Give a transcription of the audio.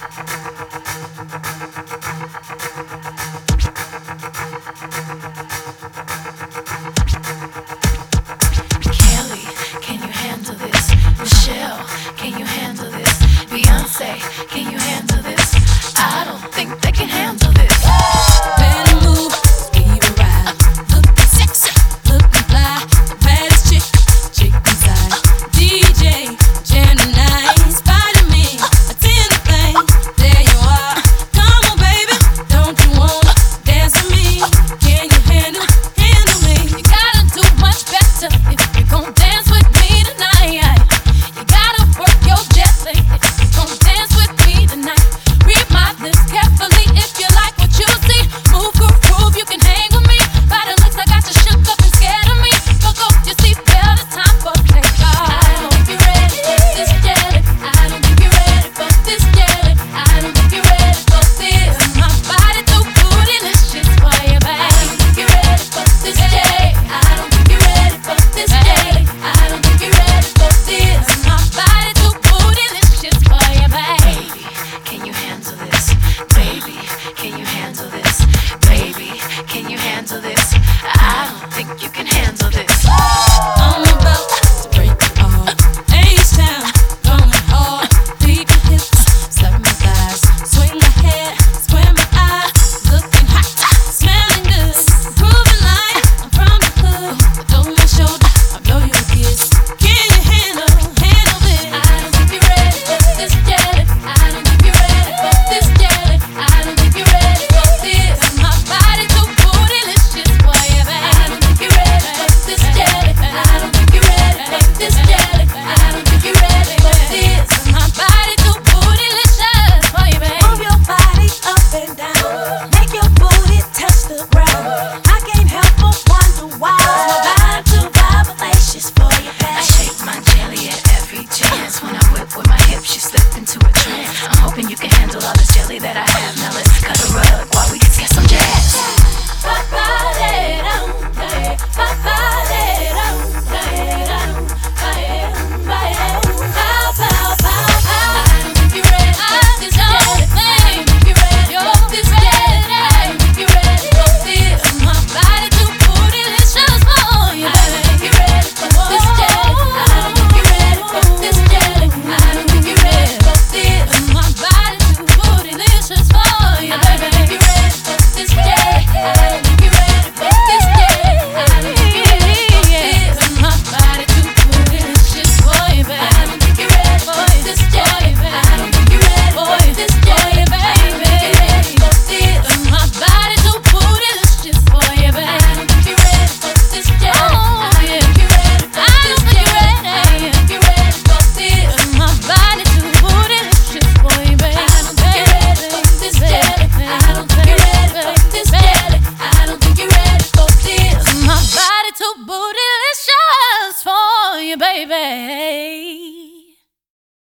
Kelly, baby.